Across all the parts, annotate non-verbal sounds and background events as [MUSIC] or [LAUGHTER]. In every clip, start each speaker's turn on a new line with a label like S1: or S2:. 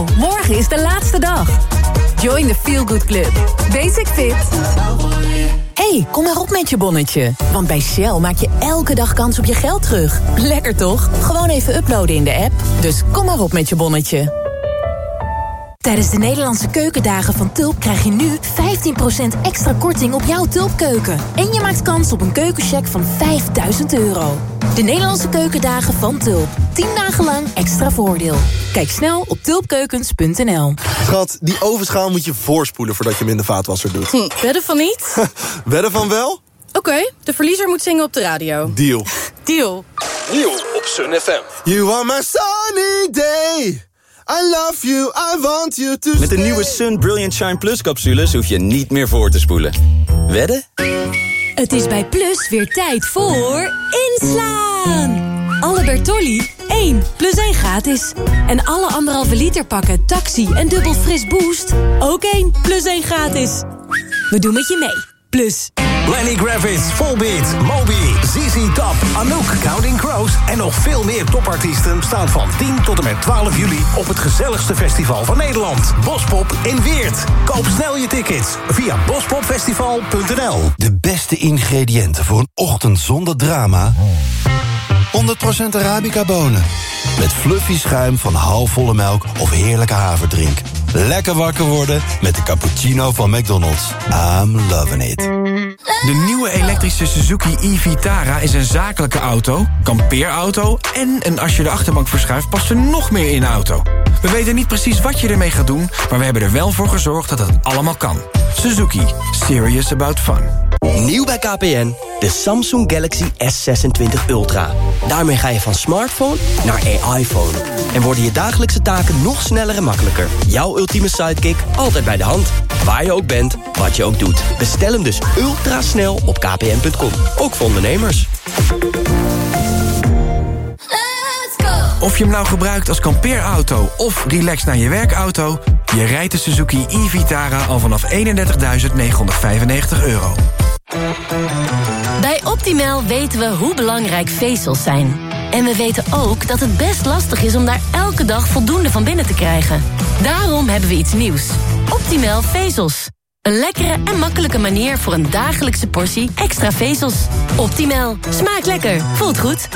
S1: morgen is de laatste dag. Join the Feel Good Club. Basic Fit. hey, kom maar op met je bonnetje. Want bij Shell maak je elke dag kans op je geld terug. Lekker toch? Gewoon even uploaden in de app. Dus kom maar op met je bonnetje. Tijdens de Nederlandse keukendagen van Tulp krijg je nu 15% extra korting op jouw Tulpkeuken. En je maakt kans op een keukencheck van 5000 euro. De Nederlandse keukendagen van Tulp. 10 dagen lang extra voordeel. Kijk snel op tulpkeukens.nl.
S2: Schat, die ovenschaal moet je voorspoelen voordat je hem in de vaatwasser doet.
S3: Hm, wedden van niet? [LAUGHS]
S2: wedden van wel?
S3: Oké, de verliezer moet zingen op de radio.
S2: Deal.
S3: Deal.
S4: Deal op Sun FM.
S2: You are my sunny day. I love you, I want you to
S5: Met de nieuwe Sun Brilliant Shine Plus capsules hoef je niet meer voor te spoelen. Wedden?
S1: Het is bij Plus weer tijd voor inslaan. Alle Bertolli 1 plus 1 gratis. En alle anderhalve liter pakken taxi en dubbel fris boost ook 1 plus 1 gratis. We doen met je mee. Plus.
S6: Lenny Gravitz, Volbeat, Moby, ZZ Top, Anouk, Counting Crows... en nog veel meer topartiesten staan van 10 tot en met 12 juli... op het gezelligste festival van Nederland, Bospop in Weert. Koop snel je tickets via bospopfestival.nl.
S7: De beste ingrediënten voor een ochtend zonder drama... 100% Arabica bonen. Met fluffy schuim van halfvolle melk of heerlijke haverdrink. Lekker wakker worden met de cappuccino van McDonald's. I'm loving it.
S8: De nieuwe elektrische Suzuki e-Vitara is een zakelijke auto, kampeerauto... en een als je de achterbank verschuift past er nog meer in de auto. We weten niet precies wat je ermee gaat doen... maar we hebben er wel voor gezorgd dat het allemaal kan. Suzuki. Serious about fun.
S9: Nieuw bij KPN, de Samsung Galaxy S26 Ultra. Daarmee ga je van smartphone naar AI-phone. En worden je dagelijkse taken nog sneller en makkelijker. Jouw ultieme sidekick altijd bij de hand. Waar je ook bent, wat je ook doet. Bestel hem dus ultra snel op kpn.com. Ook voor ondernemers.
S8: Of je hem nou gebruikt als kampeerauto of relax naar je werkauto... je rijdt de Suzuki e-Vitara al vanaf 31.995 euro.
S10: Bij Optimal weten we hoe belangrijk vezels zijn. En we weten ook dat het best lastig is om daar elke dag voldoende van binnen te krijgen. Daarom hebben we iets nieuws. Optimal vezels. Een lekkere en makkelijke manier voor een dagelijkse portie extra vezels. Optimal. Smaakt lekker. Voelt goed.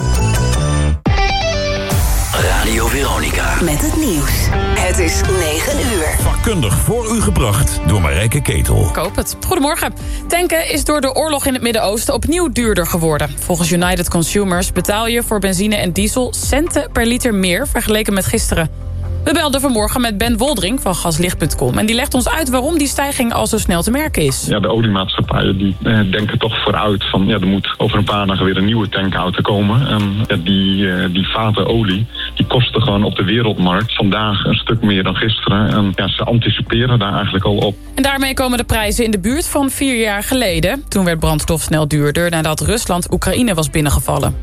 S11: Radio Veronica.
S12: Met het nieuws. Het is 9 uur.
S13: Vakkundig voor u gebracht door Marijke Ketel.
S14: Koop het. Goedemorgen. Tanken is door de oorlog in het Midden-Oosten opnieuw duurder geworden. Volgens United Consumers betaal je voor benzine en diesel centen per liter meer vergeleken met gisteren. We belden vanmorgen met Ben Woldring van gaslicht.com... en die legt ons uit waarom die stijging al zo snel te merken is.
S15: Ja, de oliemaatschappijen die eh, denken toch vooruit van... ja, er moet over een paar dagen weer een nieuwe tankauto komen. En ja, die, eh, die vaten olie, die kosten gewoon op de wereldmarkt... vandaag een stuk meer dan gisteren. En ja, ze anticiperen daar eigenlijk al op.
S14: En daarmee komen de prijzen in de buurt van vier jaar geleden. Toen werd brandstof snel duurder nadat Rusland Oekraïne was binnengevallen.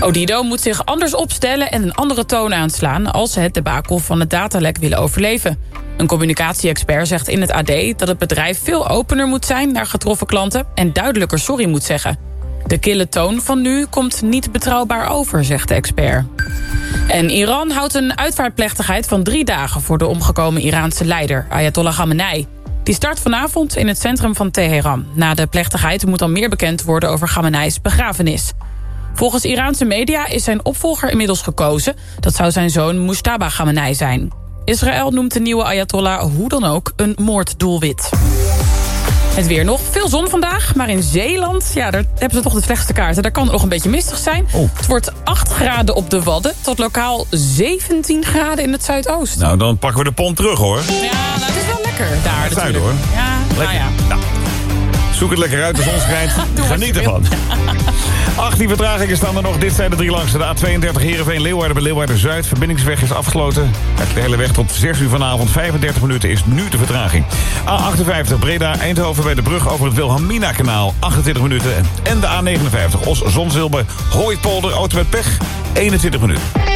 S14: Odido moet zich anders opstellen en een andere toon aanslaan... als het debakel van het datalek willen overleven. Een communicatie-expert zegt in het AD dat het bedrijf veel opener moet zijn naar getroffen klanten... en duidelijker sorry moet zeggen. De kille toon van nu komt niet betrouwbaar over, zegt de expert. En Iran houdt een uitvaartplechtigheid van drie dagen... voor de omgekomen Iraanse leider, Ayatollah Khamenei. Die start vanavond in het centrum van Teheran. Na de plechtigheid moet dan meer bekend worden over Khamenei's begrafenis. Volgens Iraanse media is zijn opvolger inmiddels gekozen. Dat zou zijn zoon Mustafa Khamenei zijn. Israël noemt de nieuwe Ayatollah hoe dan ook een moorddoelwit. Het weer nog. Veel zon vandaag, maar in Zeeland... ja, daar hebben ze toch de slechtste kaarten. Daar kan het nog een beetje mistig zijn.
S13: Oh.
S14: Het wordt 8 graden op de Wadden... tot lokaal 17 graden in het zuidoosten.
S13: Nou, dan pakken we de pont terug, hoor.
S14: Ja, nou, het is wel lekker daar
S13: Zuid,
S14: natuurlijk.
S13: hoor.
S14: Ja, nou ja.
S13: Nou, zoek het lekker uit, de zon schijnt. [LAUGHS] Geniet ervan. [LAUGHS] 18 vertragingen staan er nog. Dit zijn de drie langste. De A32 Heerenveen-Leeuwarden bij Leeuwarden-Zuid. Verbindingsweg is afgesloten. De hele weg tot 6 uur vanavond. 35 minuten is nu de vertraging. A58 Breda-Eindhoven bij de brug over het Wilhelmina-kanaal. 28 minuten. En de A59 Os-Zonzilber Hooipolder Auto pech. 21 minuten.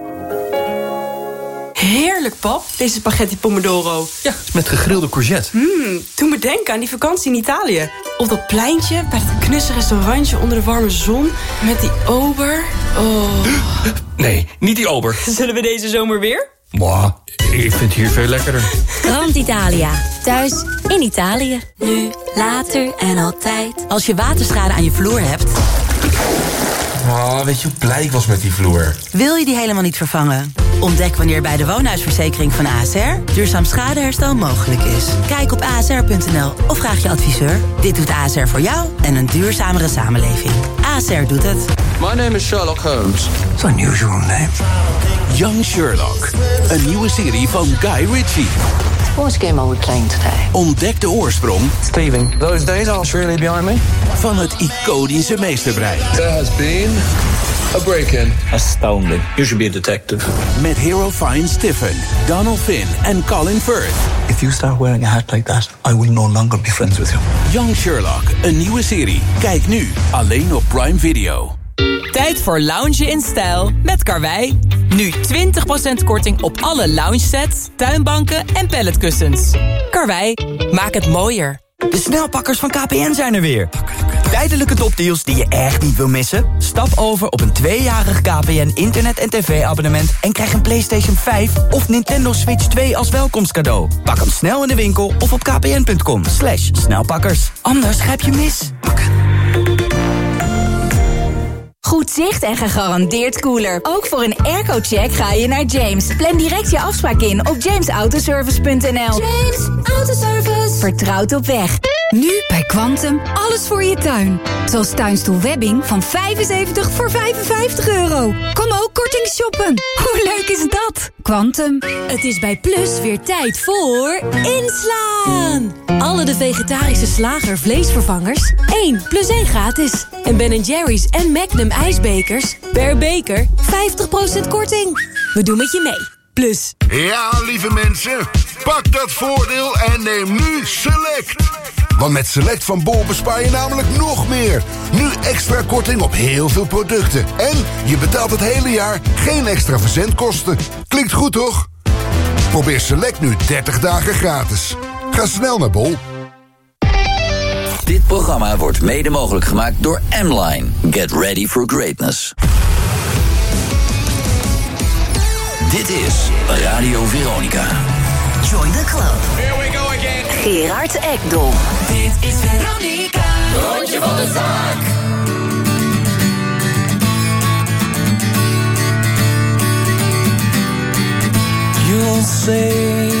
S16: Heerlijk, pap, deze spaghetti pomodoro.
S11: Ja, met gegrilde courgette.
S16: Mmm, doe me denken aan die vakantie in Italië. Op dat pleintje, bij dat knusse restaurantje onder de warme zon... met die ober. Oh.
S11: Nee, niet die ober. [LAUGHS]
S16: Zullen we deze zomer weer?
S11: Mwah, ik vind het hier veel lekkerder.
S17: Grand Italia. Thuis in Italië. Nu, later en altijd.
S1: Als je waterschade aan je vloer hebt...
S18: Oh, weet je hoe blij ik was met die vloer?
S1: Wil je die helemaal niet vervangen? Ontdek wanneer bij de woonhuisverzekering van ASR... duurzaam schadeherstel mogelijk is. Kijk op asr.nl of vraag je adviseur. Dit doet ASR voor jou en een duurzamere samenleving. ASR doet het.
S19: My name is Sherlock Holmes.
S11: It's unusual name. Young Sherlock. Een nieuwe serie van Guy Ritchie.
S19: What game are we playing today?
S11: Ontdek de oorsprong
S19: Steven, those days are surely behind me.
S11: van het iconische meesterbrein.
S19: There has been a break-in. Astounding. You should be a detective.
S11: Met Hero Fine Stiffen, Donald Finn en Colin Firth.
S20: If you start wearing a hat like that, I will no longer be friends with you.
S11: Young Sherlock, een nieuwe serie. Kijk nu, alleen op Prime Video.
S21: Tijd voor loungen in stijl met Karwei. Nu 20% korting op alle lounge sets, tuinbanken en palletkussens. Karwei, maak het mooier.
S22: De snelpakkers van KPN zijn er weer. Tijdelijke topdeals die je echt niet wil missen? Stap over op een tweejarig KPN internet- en tv-abonnement... en krijg een PlayStation 5 of Nintendo Switch 2 als welkomstcadeau. Pak hem snel in de winkel of op kpn.com. Slash snelpakkers. Anders grijp je mis.
S23: Goed zicht en gegarandeerd koeler. Ook voor een airco-check ga je naar James. Plan direct je afspraak in op jamesautoservice.nl. James Autoservice. Vertrouwd op weg.
S24: Nu bij Quantum alles voor je tuin. Zoals tuinstoel Webbing van 75 voor 55 euro. Kom ook korting shoppen. Hoe leuk is dat? Quantum.
S17: Het is bij Plus weer tijd voor inslaan. Alle de vegetarische slager vleesvervangers 1 plus 1 gratis. En Ben Jerry's en Magnum ijsbekers per beker 50% korting. We doen met je mee. Plus.
S25: Ja, lieve mensen, pak dat voordeel en neem nu Select. Want met Select van Bol bespaar je namelijk nog meer. Nu extra korting op heel veel producten. En je betaalt het hele jaar geen extra verzendkosten. Klinkt goed, toch? Probeer Select nu 30 dagen gratis. Ga snel naar Bol.
S26: Dit programma wordt mede mogelijk gemaakt door M-Line. Get ready for greatness. Dit is Radio Veronica.
S27: Join the club. Here we go again. Gerard Ekdom.
S28: Dit is Veronica. Rondje van de zaak.
S29: You'll say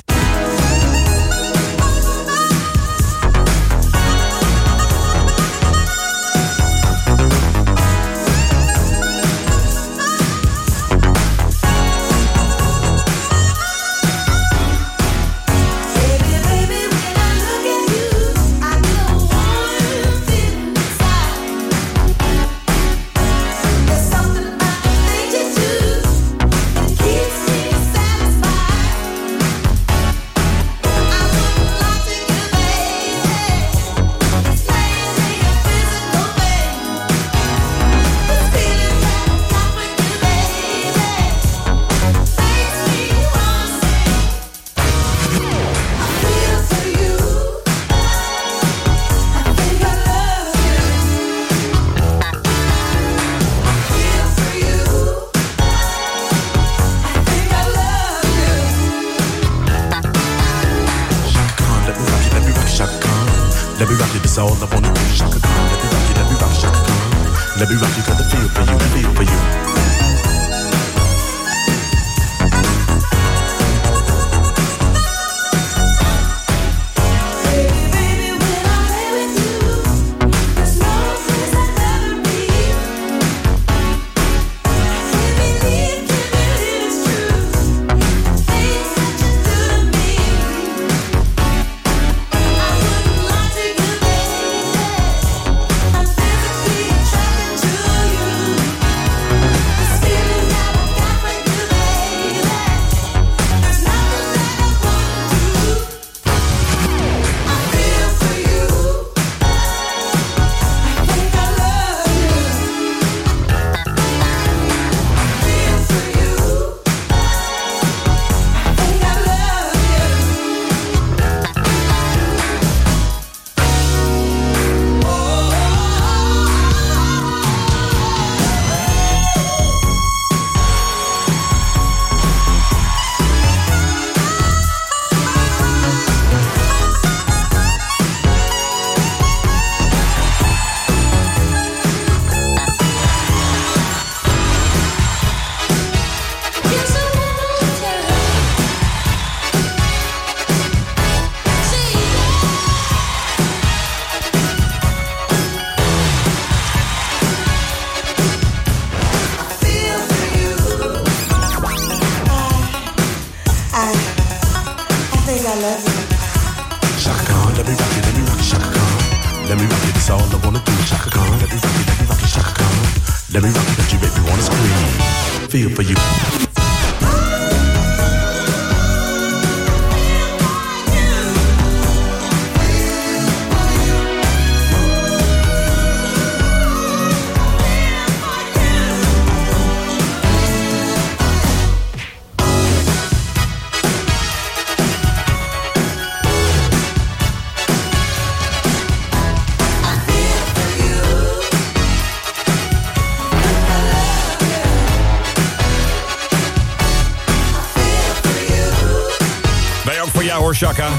S30: Shaka. I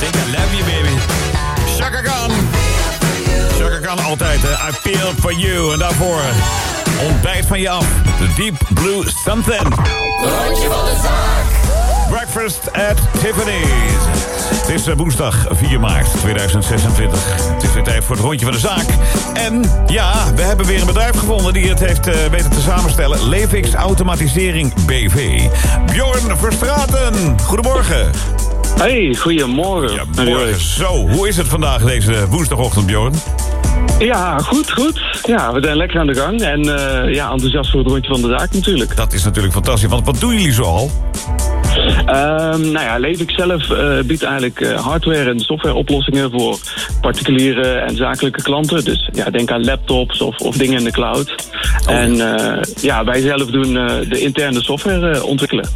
S31: think I love you,
S13: baby. Shaka Khan. Shaka Khan altijd, hè. I feel for you. En daarvoor ontbijt van je af. The Deep Blue Something. Breakfast at Tiffany's. Het is eh, woensdag 4 maart 2026. Het is weer tijd voor het rondje van de zaak. En ja, we hebben weer een bedrijf gevonden die het heeft eh, weten te samenstellen. Levix Automatisering BV. Bjorn Verstraten, goedemorgen.
S32: Hey, goedemorgen.
S13: Morgen. Zo, hoe is het vandaag deze woensdagochtend, Bjorn?
S32: Ja, goed, goed. Ja, we zijn lekker aan de gang. En eh, ja, enthousiast voor het rondje van de zaak natuurlijk.
S13: Dat is natuurlijk fantastisch. Want wat doen jullie zoal?
S32: Ehm, nou ja, Levix zelf eh, biedt eigenlijk eh, hardware- en softwareoplossingen voor particuliere en zakelijke klanten. Dus ja, denk aan laptops of, of dingen in de cloud. En eh, ja, wij zelf doen de interne software ontwikkelen.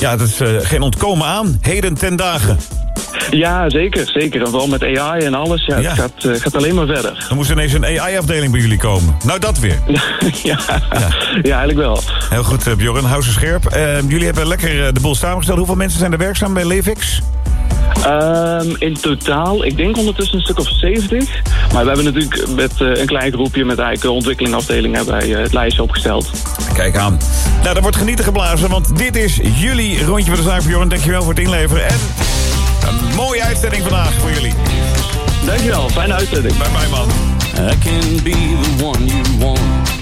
S13: Ja, dat is geen ontkomen aan. Heden ten dagen.
S32: Ja, zeker. Zeker. En vooral met AI en alles. Ja,
S13: Ja.
S32: Het gaat, eh, gaat alleen maar verder.
S13: Er moest ineens een AI-afdeling bij jullie komen. Nou, dat weer. [LAUGHS]
S32: ja, ja. eigenlijk wel.
S13: Heel goed, eh, Bjorn. Hou ze scherp. Eh, jullie hebben lekker de boel samengesteld. Hoeveel mensen zijn er werkzaam bij Levix?
S32: Ehm, in totaal, ik denk ondertussen een stuk of 70. Maar we hebben natuurlijk met een klein groepje met eigenlijk de ontwikkelingafdeling hebben wij het lijstje opgesteld.
S13: Kijk aan. Nou, er wordt genieten geblazen, want dit is jullie rondje van de zaak, Bjorn. Dankjewel voor het inleveren. En een mooie uitzending vandaag voor jullie.
S32: Dankjewel, fijne uitzending.
S13: Bye bye, man.
S33: I can be the one you want.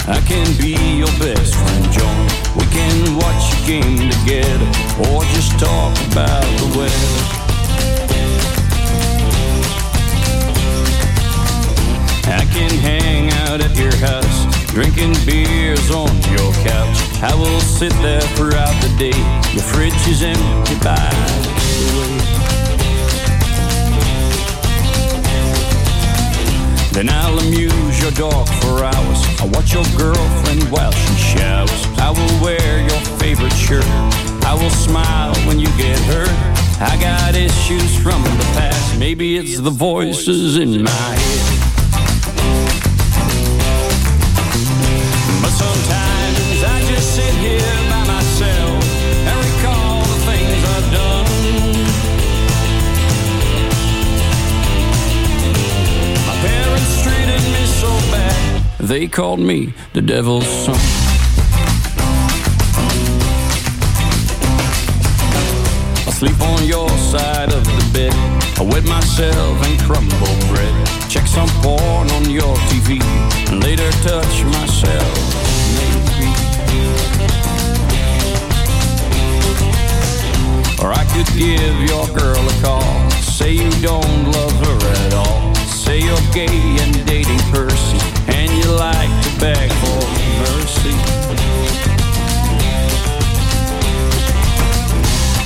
S33: I can be your best friend, John. We can watch a game together or just talk about the weather. I can hang out at your house, drinking beers on your couch. I will sit there throughout the day. Your fridge is empty by the. Then I'll amuse your dog for hours. I'll watch your girlfriend while she showers. I will wear your favorite shirt. I will smile when you get hurt. I got issues from the past. Maybe it's the voices in my head. But sometimes I just sit here they called me the devil's son. I sleep on your side of the bed. I wet myself and crumble bread. Check some porn on your TV and later touch myself. Or I could give your girl a call. Say you don't love her at all. Say you're gay and dating Percy. You like to beg for mercy.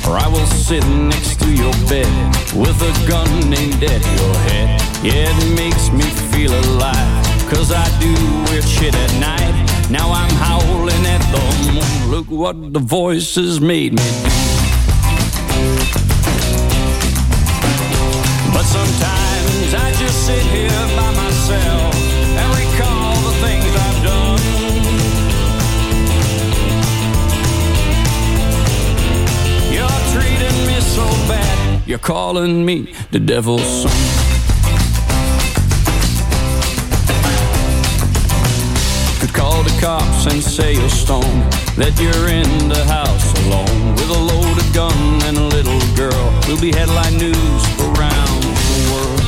S33: Or I will sit next to your bed with a gun aimed at your head. Yeah, it makes me feel alive. Cause I do weird shit at night. Now I'm howling at the moon. Look what the voices made me do. But sometimes I just sit here by myself You're calling me the devil's son. Could call the cops and say you're stoned. That you're in the house alone with a loaded gun and a little girl. Will be headline news around the world.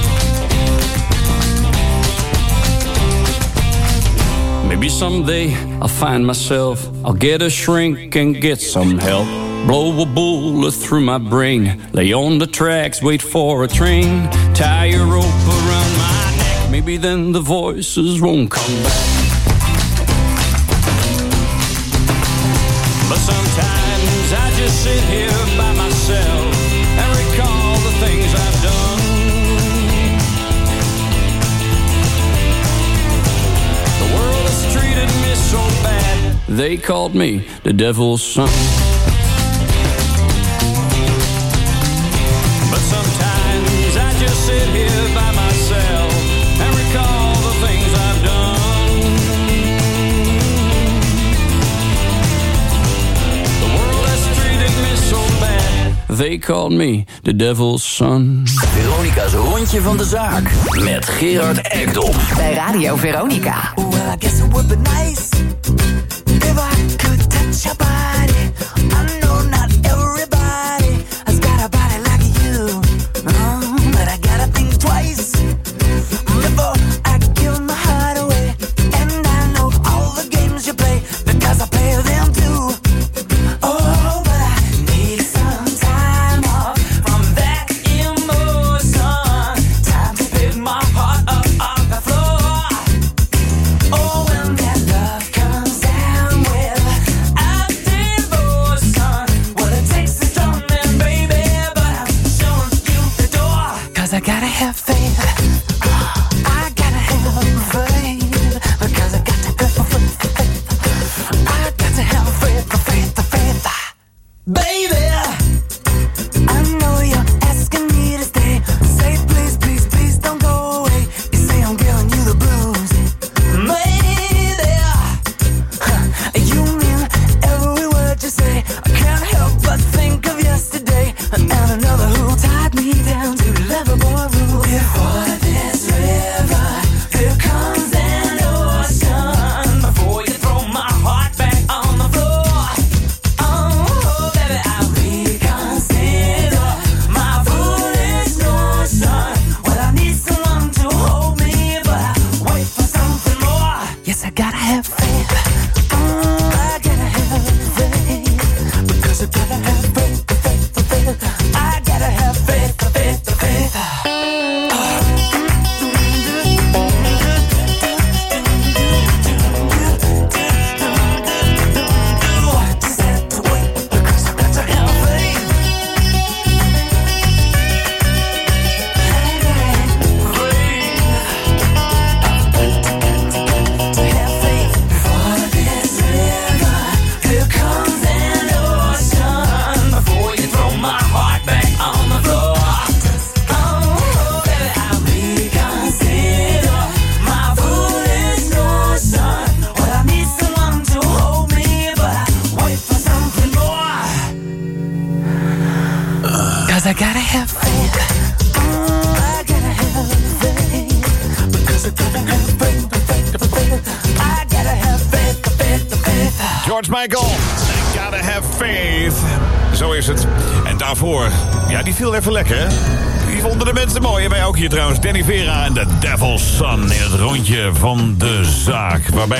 S33: Maybe someday I'll find myself. I'll get a shrink and get some help. Blow a bullet through my brain. Lay on the tracks, wait for a train. Tie a rope around my neck. Maybe then the voices won't come back. But sometimes I just sit here by myself and recall the things I've done. The world has treated me so bad, they called me the devil's son. They called me the devil's son.
S26: Veronica's rondje van de zaak met Gerard Ekdom.
S1: Bij Radio Veronica.
S34: Well, I guess it would be nice if I could touch your body.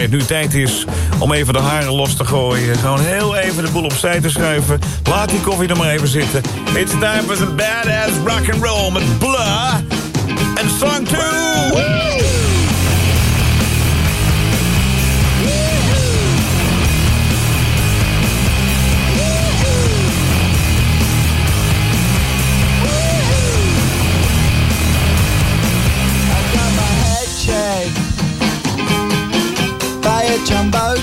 S13: het nu tijd is om even de haren los te gooien. Gewoon heel even de boel opzij te schuiven. Laat die koffie er maar even zitten. It's time for some badass rock and roll met Blur en Song 2.
S34: Jumbo.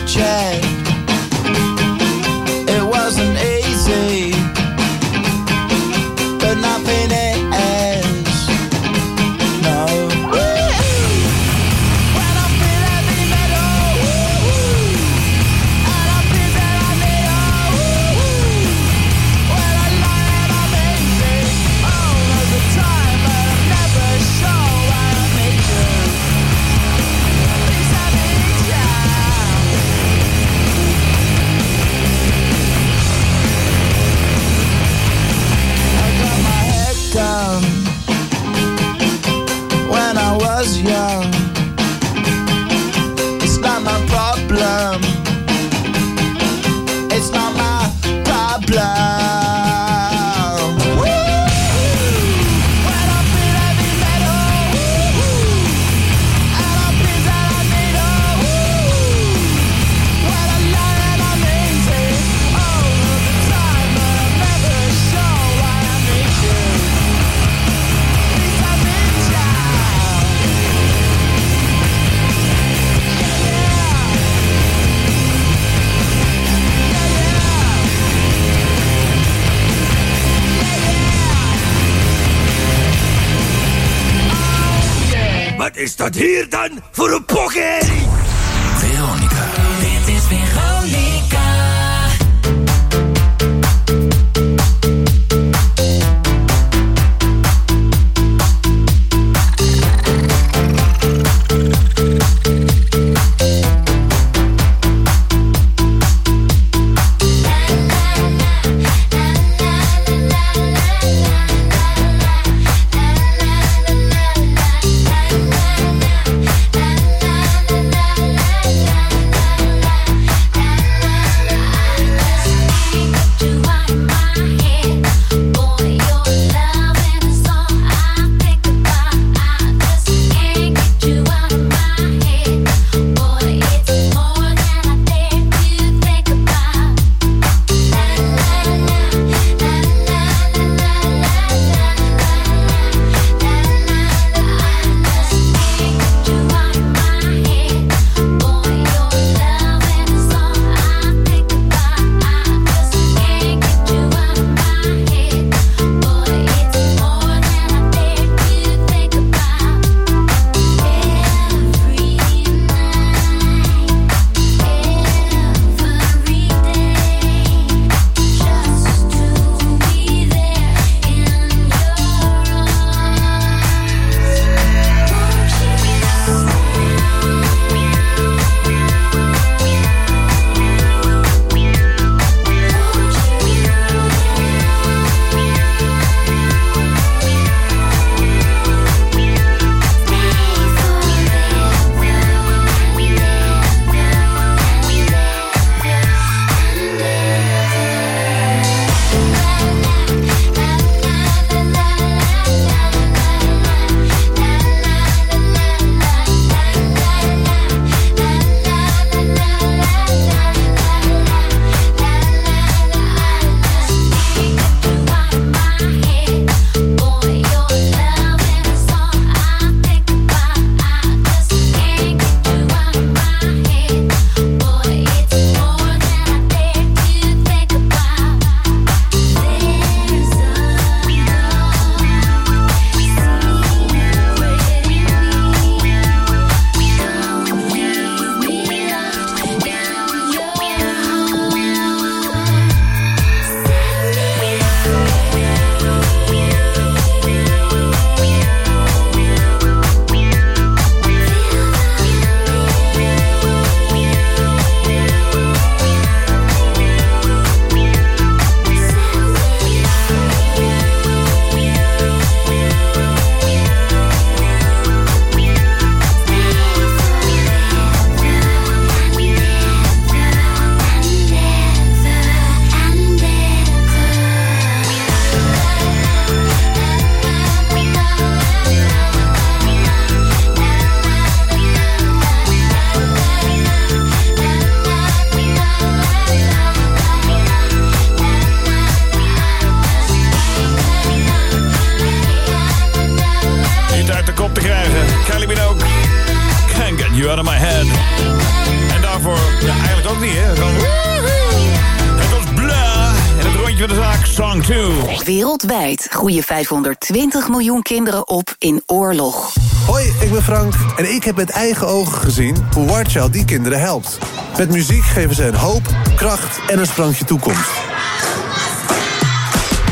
S1: Wereldwijd groeien 520 miljoen kinderen op in oorlog.
S35: Hoi, ik ben Frank en ik heb met eigen ogen gezien hoe Warchild die kinderen helpt. Met muziek geven ze hen hoop, kracht en een sprankje toekomst.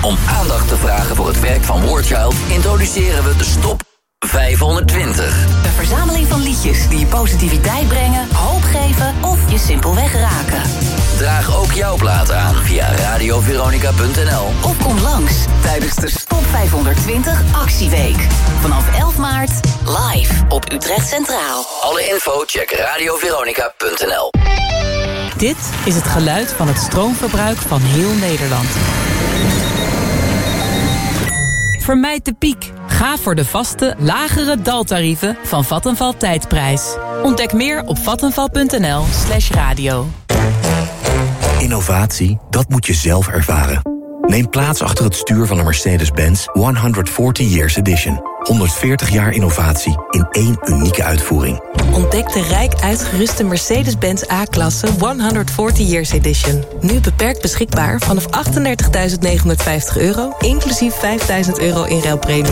S26: Om aandacht te vragen voor het werk van Warchild introduceren we de Stop 520.
S1: Een verzameling van liedjes die je positiviteit brengen, hoop geven of je simpelweg raken.
S26: Draag ook jouw plaat aan via radioveronica.nl.
S1: Of kom langs tijdens de Stop 520 Actieweek. Vanaf 11 maart live op Utrecht Centraal.
S26: Alle info check radioveronica.nl.
S21: Dit is het geluid van het stroomverbruik van heel Nederland. Vermijd de piek. Ga voor de vaste, lagere daltarieven van Vattenval Tijdprijs. Ontdek meer op vattenval.nl slash radio.
S36: Innovatie, dat moet je zelf ervaren. Neem plaats achter het stuur van een Mercedes-Benz 140 Years Edition. 140 jaar innovatie in één unieke uitvoering.
S37: Ontdek de rijk uitgeruste Mercedes-Benz A-klasse 140 Years Edition. Nu beperkt beschikbaar vanaf 38.950 euro, inclusief 5.000 euro in ruilpremie.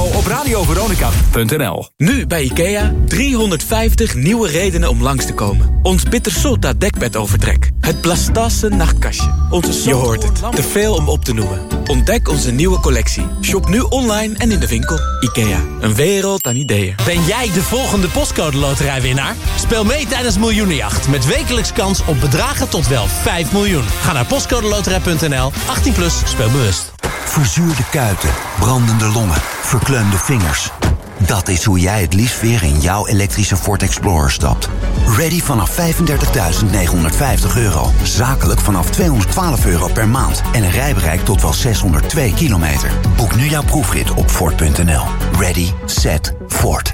S38: op radioveronica.nl
S39: Nu bij IKEA 350 nieuwe redenen om langs te komen. Ons Bittersota dekbedovertrek. Het Blastasse nachtkastje. Onze Je hoort het, te veel om op te noemen. Ontdek onze nieuwe collectie. Shop nu online en in de winkel. IKEA, een wereld aan ideeën.
S40: Ben jij de volgende postcode loterijwinnaar? Speel mee tijdens Miljoenenjacht met wekelijks kans op bedragen tot wel 5 miljoen. Ga naar postcodeloterij.nl, 18 plus, speel bewust.
S41: Verzuurde kuiten, brandende longen, verkleumde vingers. Dat is hoe jij het liefst weer in jouw elektrische Ford Explorer stapt. Ready vanaf 35.950 euro. Zakelijk vanaf 212 euro per maand. En een rijbereik tot wel 602 kilometer. Boek nu jouw proefrit op Ford.nl. Ready, set, Ford.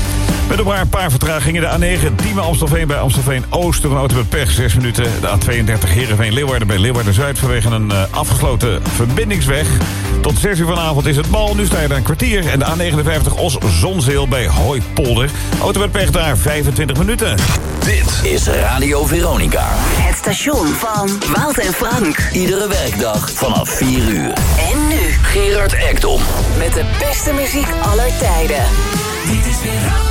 S13: Met nog maar een paar vertragingen. De A9 Diemen Amstelveen bij Amstelveen Oost. Een auto met pech, 6 minuten. De A32 Heerenveen Leeuwarden bij Leeuwarden Zuid. Vanwege een uh, afgesloten verbindingsweg. Tot 6 uur vanavond is het bal. Nu sta je daar een kwartier. En de A59 Os Zonzeel bij Hooipolder. Auto met pech daar 25 minuten.
S26: Dit is Radio Veronica.
S1: Het station van Wout en Frank.
S26: Iedere werkdag vanaf 4 uur.
S1: En nu
S26: Gerard Ekdom.
S1: met de beste muziek aller tijden.
S42: Dit is Veronica.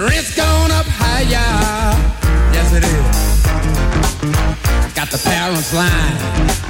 S43: Rent's gone up higher. Yes, it is. Got the parents lying.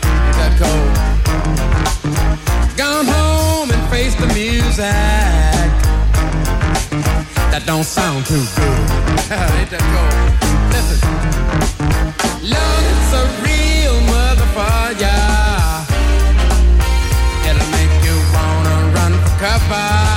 S43: don't sound too good. [LAUGHS] Ain't that cool? Listen. Love's a real motherfucker. It'll make you wanna run for cover.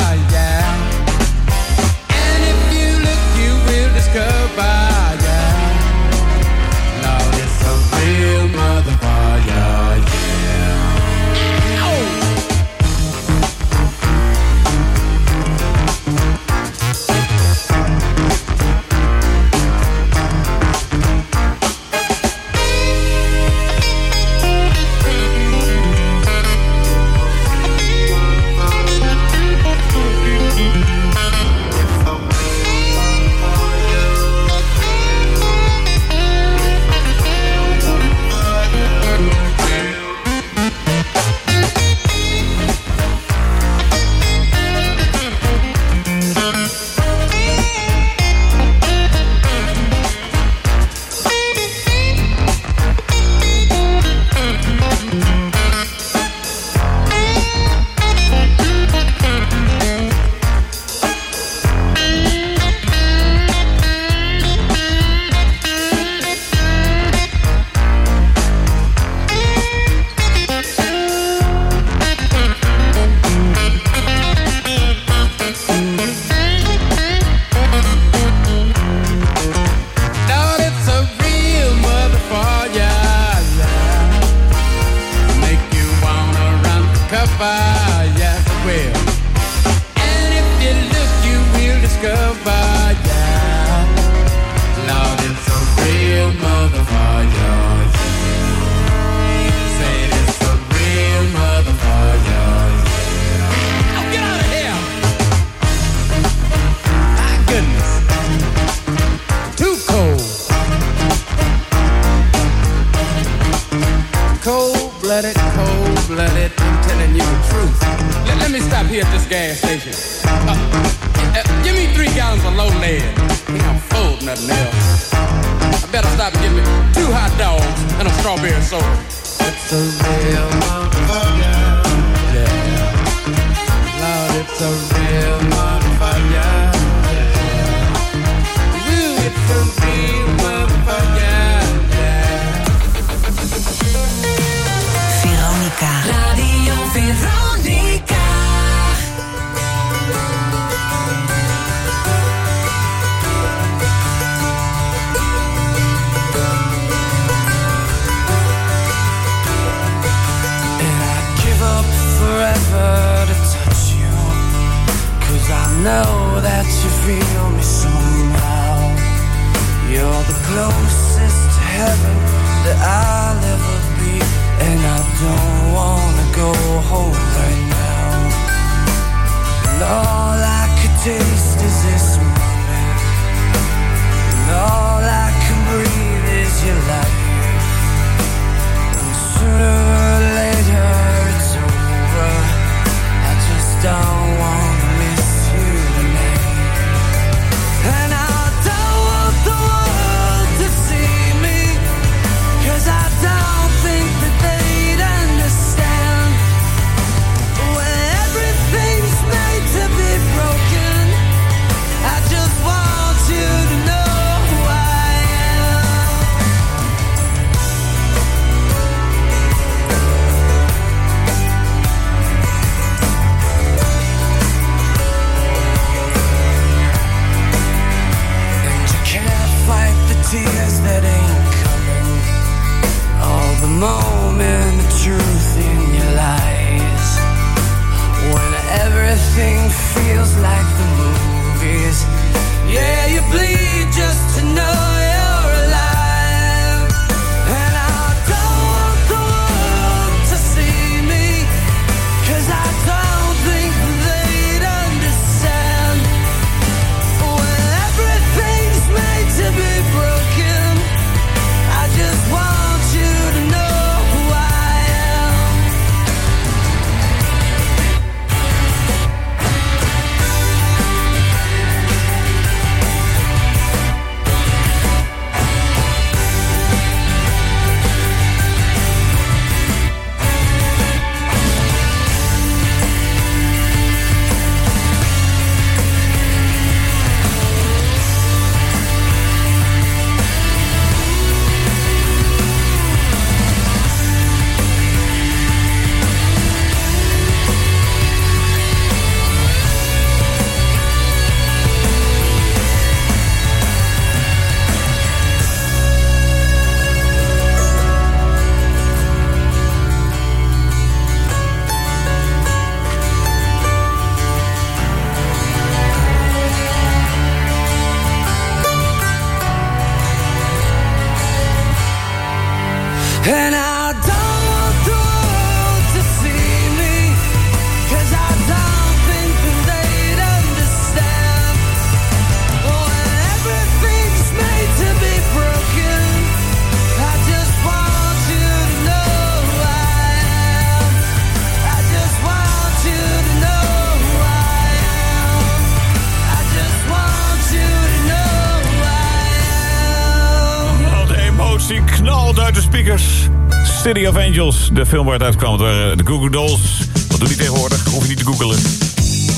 S13: De film waar het uitkwam, het waren de Google Dolls. Wat doe niet tegenwoordig? Hoef je niet te googelen.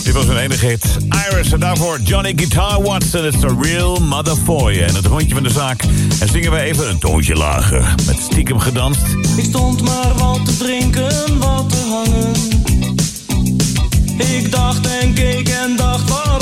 S13: Dit was hun enige hit. Iris en daarvoor Johnny Guitar Watson. It's a real mother. En het rondje van de zaak. En zingen wij even een toontje lager. Met stiekem gedanst.
S44: Ik stond maar wat te drinken, wat te hangen. Ik dacht en keek en dacht
S13: wat.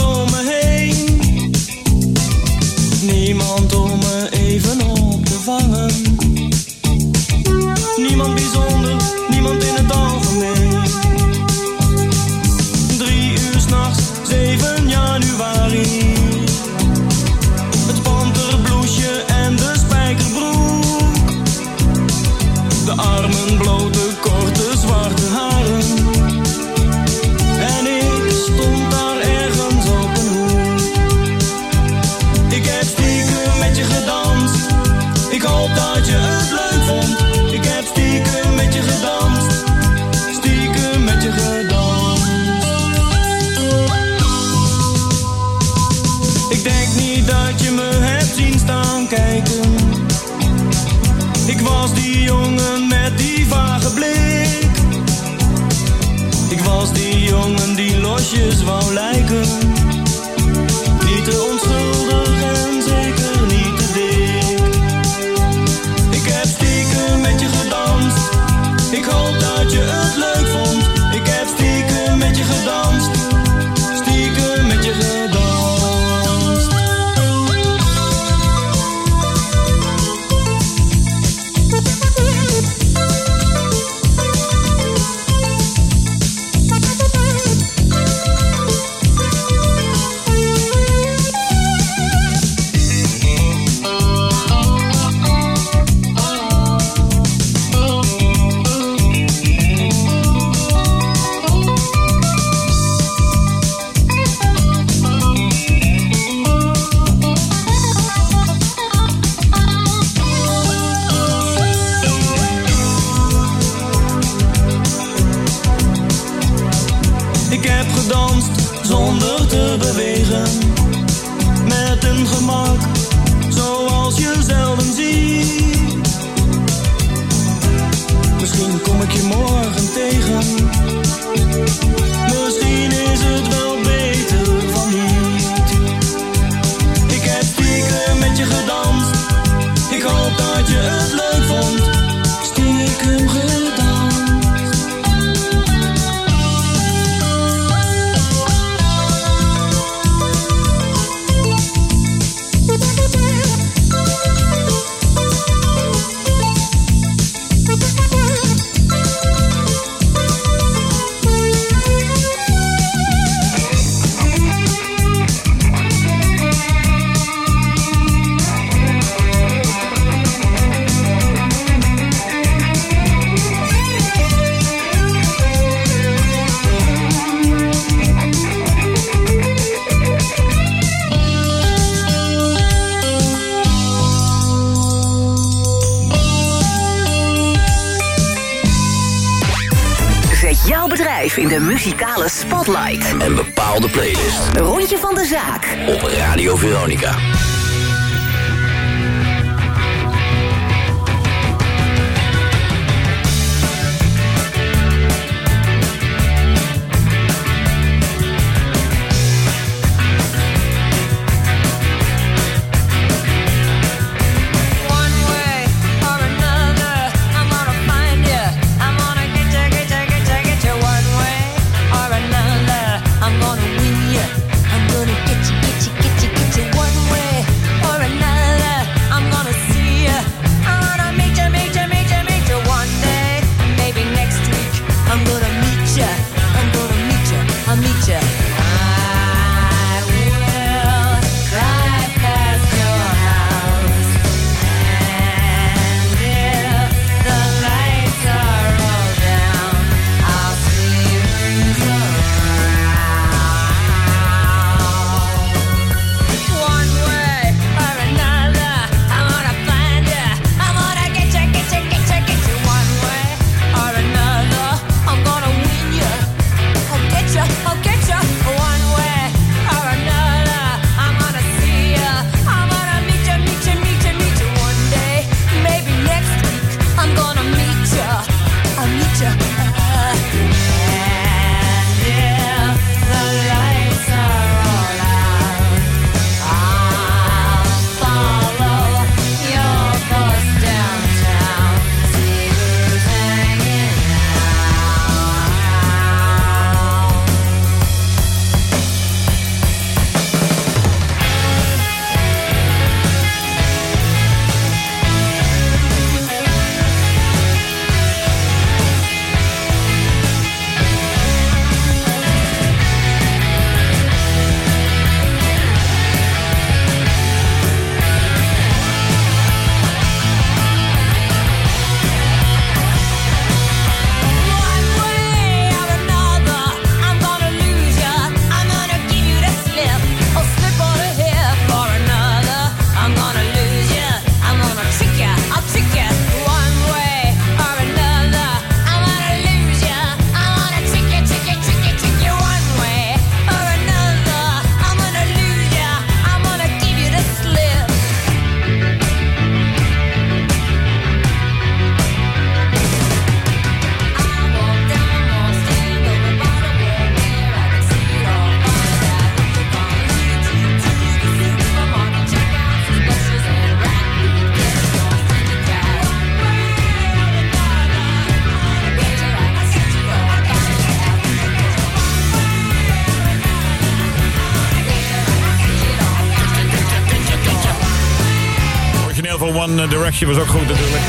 S13: Direction was ook goed natuurlijk.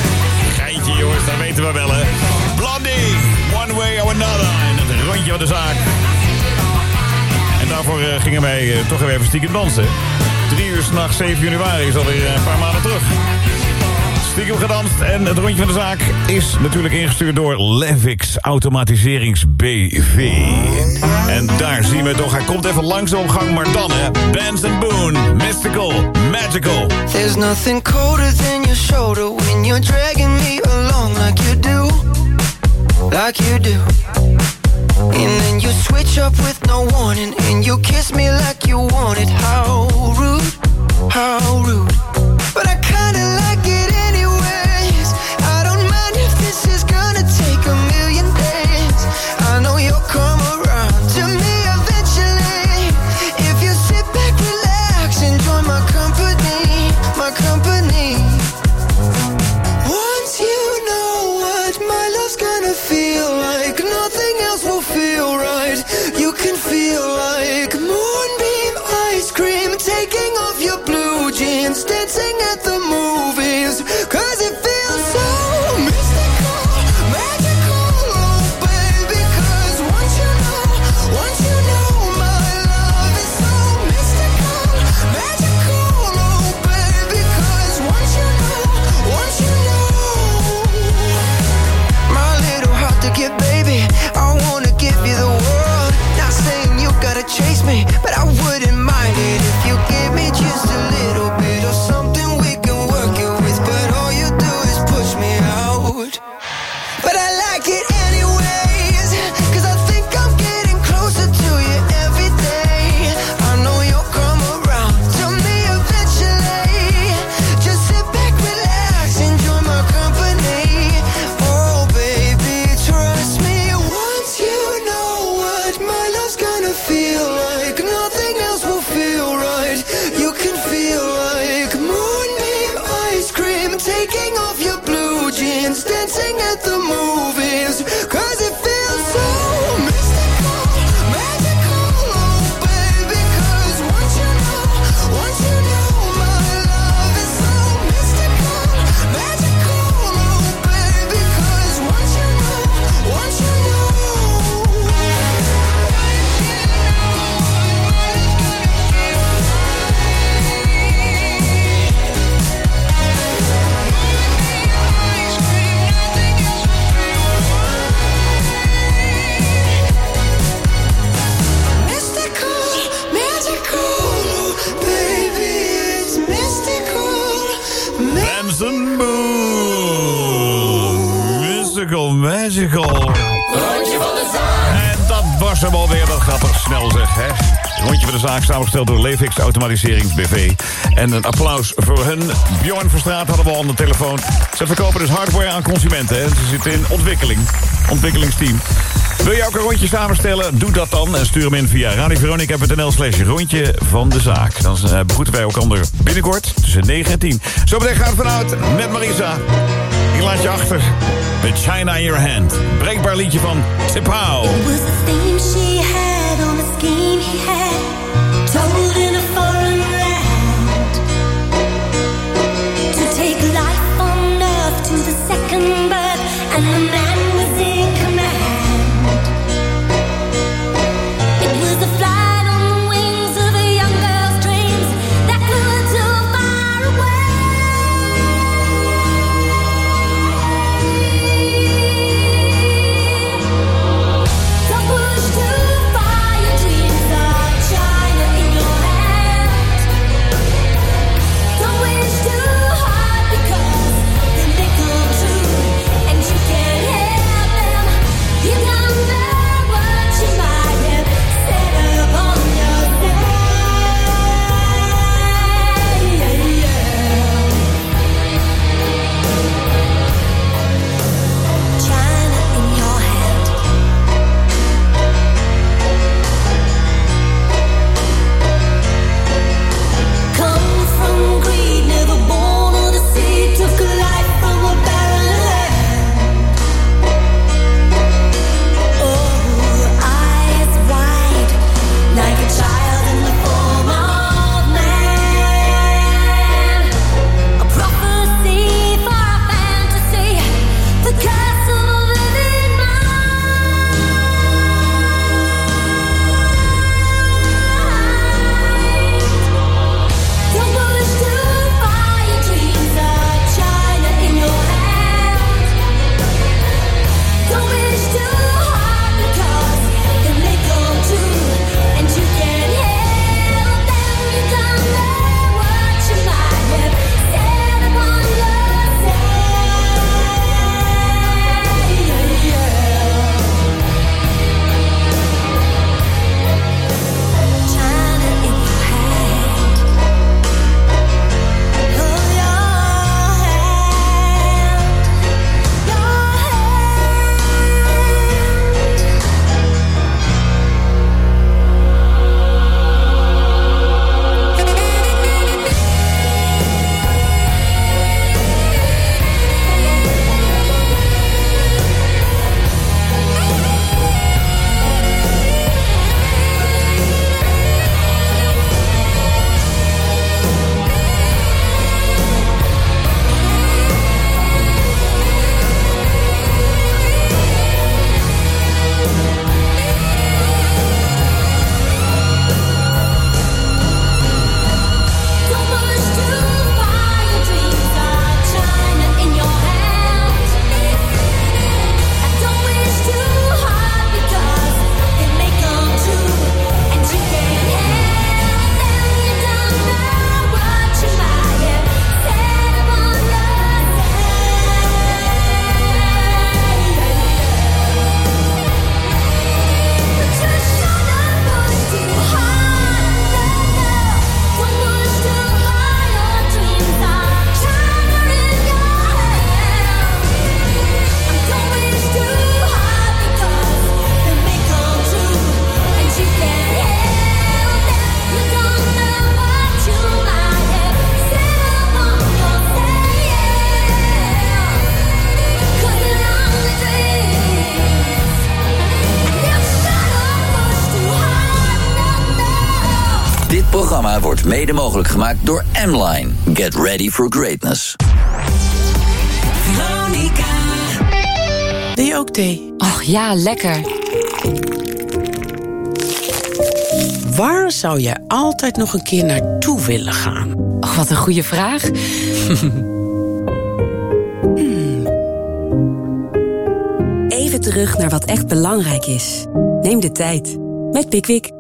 S13: Geintje jongens, dat weten we wel hè. Blondie, One Way or Another. En het rondje van de zaak. En daarvoor eh, gingen wij eh, toch even stiekem dansen. Drie uur s'nachts, 7 januari, is alweer eh, een paar maanden terug. Stiekem gedanst en het rondje van de zaak is natuurlijk ingestuurd door Levix Automatiserings BV. En daar zien we toch, hij komt even langzaam op gang, maar dan hè. Benson Boone, Mystical, Magical.
S34: There's nothing colder than your shoulder when you're dragging me along like you do, like you do. And then you switch up with no warning, and you kiss me like you want it. How rude, how rude.
S42: Rondje van de zaak.
S13: En dat was hem alweer, dat gaat toch snel zeg, hè? Rondje van de zaak samengesteld door Levix Automatiserings BV. En een applaus voor hun. Bjorn Verstraat hadden we al aan de telefoon. Ze verkopen dus hardware aan consumenten. Hè? Ze zitten in ontwikkeling. Ontwikkelingsteam. Wil je ook een rondje samenstellen? Doe dat dan en stuur hem in via radioveronica.nl slash rondje van de zaak. Dan uh, begroeten wij elkaar binnenkort tussen 9 en 10. Zometeen gaat het vanuit met Marisa. Ik laat je achter met China in Your Hand. Breekbaar liedje van
S30: to take life on earth to the second birth and the man
S26: mede mogelijk gemaakt door M-Line. Get ready for greatness.
S45: Veronica.
S46: Wil je ook thee? Och ja, lekker.
S47: Waar zou jij altijd nog een keer naartoe willen gaan?
S46: Och, wat een goede vraag. [LAUGHS]
S48: Even terug naar wat echt belangrijk is. Neem de tijd. Met Pickwick.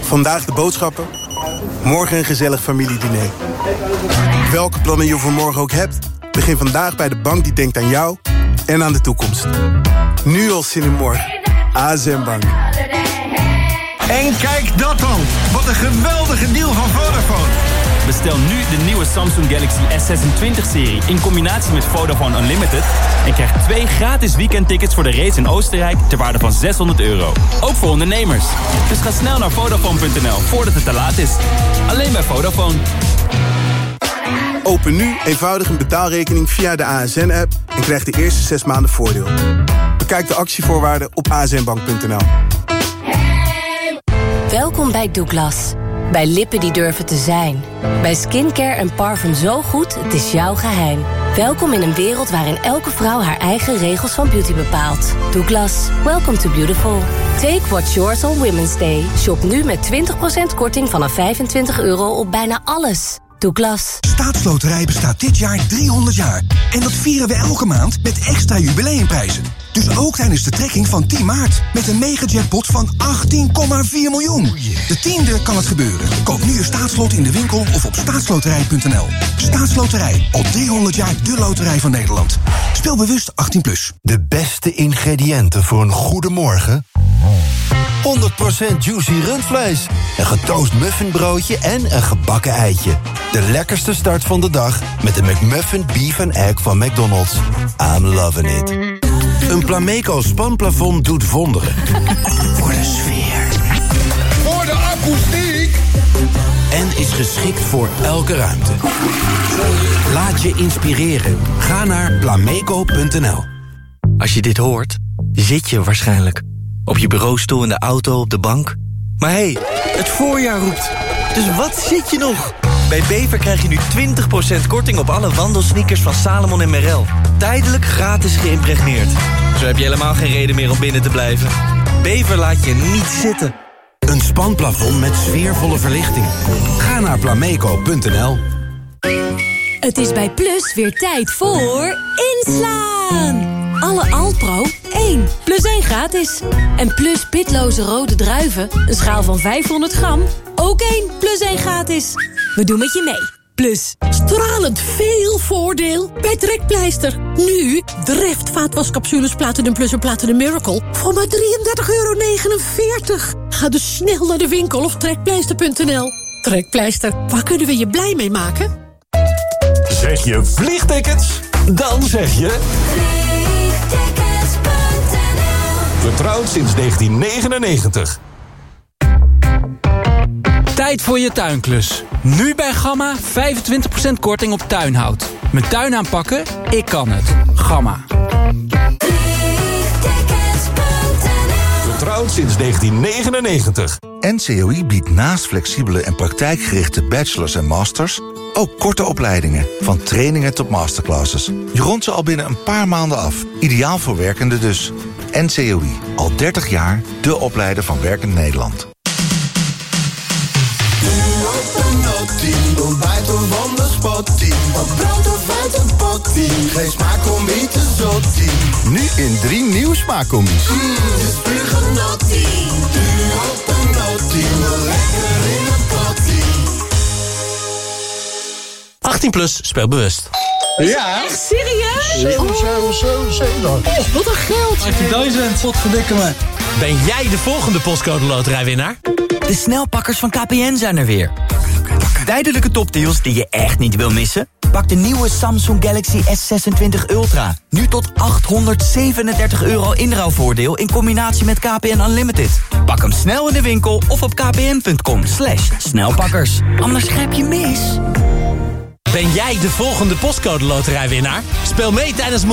S49: Vandaag de boodschappen. Morgen een gezellig familiediner. Welke plannen je voor morgen ook hebt... begin vandaag bij de bank die denkt aan jou en aan de toekomst. Nu al zin in morgen. ASM Bank.
S35: En kijk dat dan. Wat een geweldige deal van Vodafone.
S50: Bestel nu de nieuwe Samsung Galaxy S26-serie in combinatie met Vodafone Unlimited... en krijg twee gratis weekendtickets voor de race in Oostenrijk ter waarde van 600 euro. Ook voor ondernemers. Dus ga snel naar Vodafone.nl voordat het te laat is. Alleen bij Vodafone.
S49: Open nu eenvoudig een betaalrekening via de ASN-app... en krijg de eerste zes maanden voordeel. Bekijk de actievoorwaarden op asnbank.nl.
S10: Welkom bij Douglas. Bij lippen die durven te zijn. Bij skincare en parfum zo goed, het is jouw geheim. Welkom in een wereld waarin elke vrouw haar eigen regels van beauty bepaalt. Douglas, welcome to beautiful. Take what's yours on Women's Day. Shop nu met 20% korting vanaf 25 euro op bijna alles. Douglas.
S51: Staatsloterij bestaat dit jaar 300 jaar. En dat vieren we elke maand met extra jubileumprijzen. Dus ook tijdens de trekking van 10 maart. Met een mega-jackpot van 18,4 miljoen. De tiende kan het gebeuren. Koop nu je staatslot in de winkel of op staatsloterij.nl. Staatsloterij. Al 300 jaar de loterij van Nederland. Speel bewust 18+. Plus.
S41: De beste ingrediënten voor een goede morgen... 100% juicy rundvlees, een getoast muffinbroodje en een gebakken eitje. De lekkerste start van de dag met de McMuffin Beef and Egg van McDonald's. I'm loving it. Een Plameco spanplafond doet wonderen. Voor de sfeer.
S35: Voor de akoestiek.
S41: En is geschikt voor elke ruimte. Laat je inspireren. Ga naar plameco.nl
S9: Als je dit hoort, zit je waarschijnlijk. Op je bureaustoel, in de auto, op de bank. Maar hé, hey, het voorjaar roept. Dus wat zit je nog? Bij Bever krijg je nu 20% korting op alle wandelsneakers van Salomon en Merrell. Tijdelijk gratis geïmpregneerd. Zo heb je helemaal geen reden meer om binnen te blijven. Bever laat je niet zitten.
S41: Een spanplafond met sfeervolle verlichting. Ga naar plameco.nl
S17: Het is bij Plus weer tijd voor inslaan. Alle Alpro 1 plus 1 gratis. En Plus pitloze rode druiven, een schaal van 500 gram, ook 1 plus 1 gratis. We doen met je mee. Plus.
S52: Stralend veel voordeel bij Trekpleister. Nu Dreft vaatwascapsules Platinum Plus en Platinum Miracle voor maar 33,49 euro. Ga dus snel naar de winkel of trekpleister.nl. Trekpleister, waar kunnen we je blij mee maken?
S30: Zeg je vliegtickets? Dan zeg je... Vertrouwd sinds 1999.
S37: Tijd voor je tuinklus. Nu bij Gamma 25% korting op tuinhout. Mijn tuin aanpakken? Ik kan het. Gamma.
S30: Vertrouwd sinds 1999.
S51: NCOI biedt naast flexibele en praktijkgerichte bachelors en masters... ook korte opleidingen, van trainingen tot masterclasses. Je rondt ze al binnen een paar maanden af. Ideaal voor werkenden dus. NCOI, al 30 jaar de opleider van Werkend Nederland.
S34: Ontbijt of ander spottie. Wat brood of uit een pottie. Geen smaak om wie te zottie.
S51: Nu in drie nieuwe smaakcombi's.
S34: Mm, is puur genottie. Lekker in een pottie.
S37: 18 plus, speel bewust.
S52: Ja? Echt serieus?
S35: 7, 7, 7, 7.
S52: Oh, wat een geld.
S37: 18.000, wat verdikken me. Ben jij de volgende postcode loterijwinnaar?
S22: De snelpakkers van KPN zijn er weer. Tijdelijke topdeals die je echt niet wil missen? Pak de nieuwe Samsung Galaxy S26 Ultra. Nu tot 837 euro inruilvoordeel in combinatie met KPN Unlimited. Pak hem snel in de winkel of op kpn.com slash snelpakkers. Anders grijp je mis.
S37: Ben jij de volgende postcode loterijwinnaar? Speel mee tijdens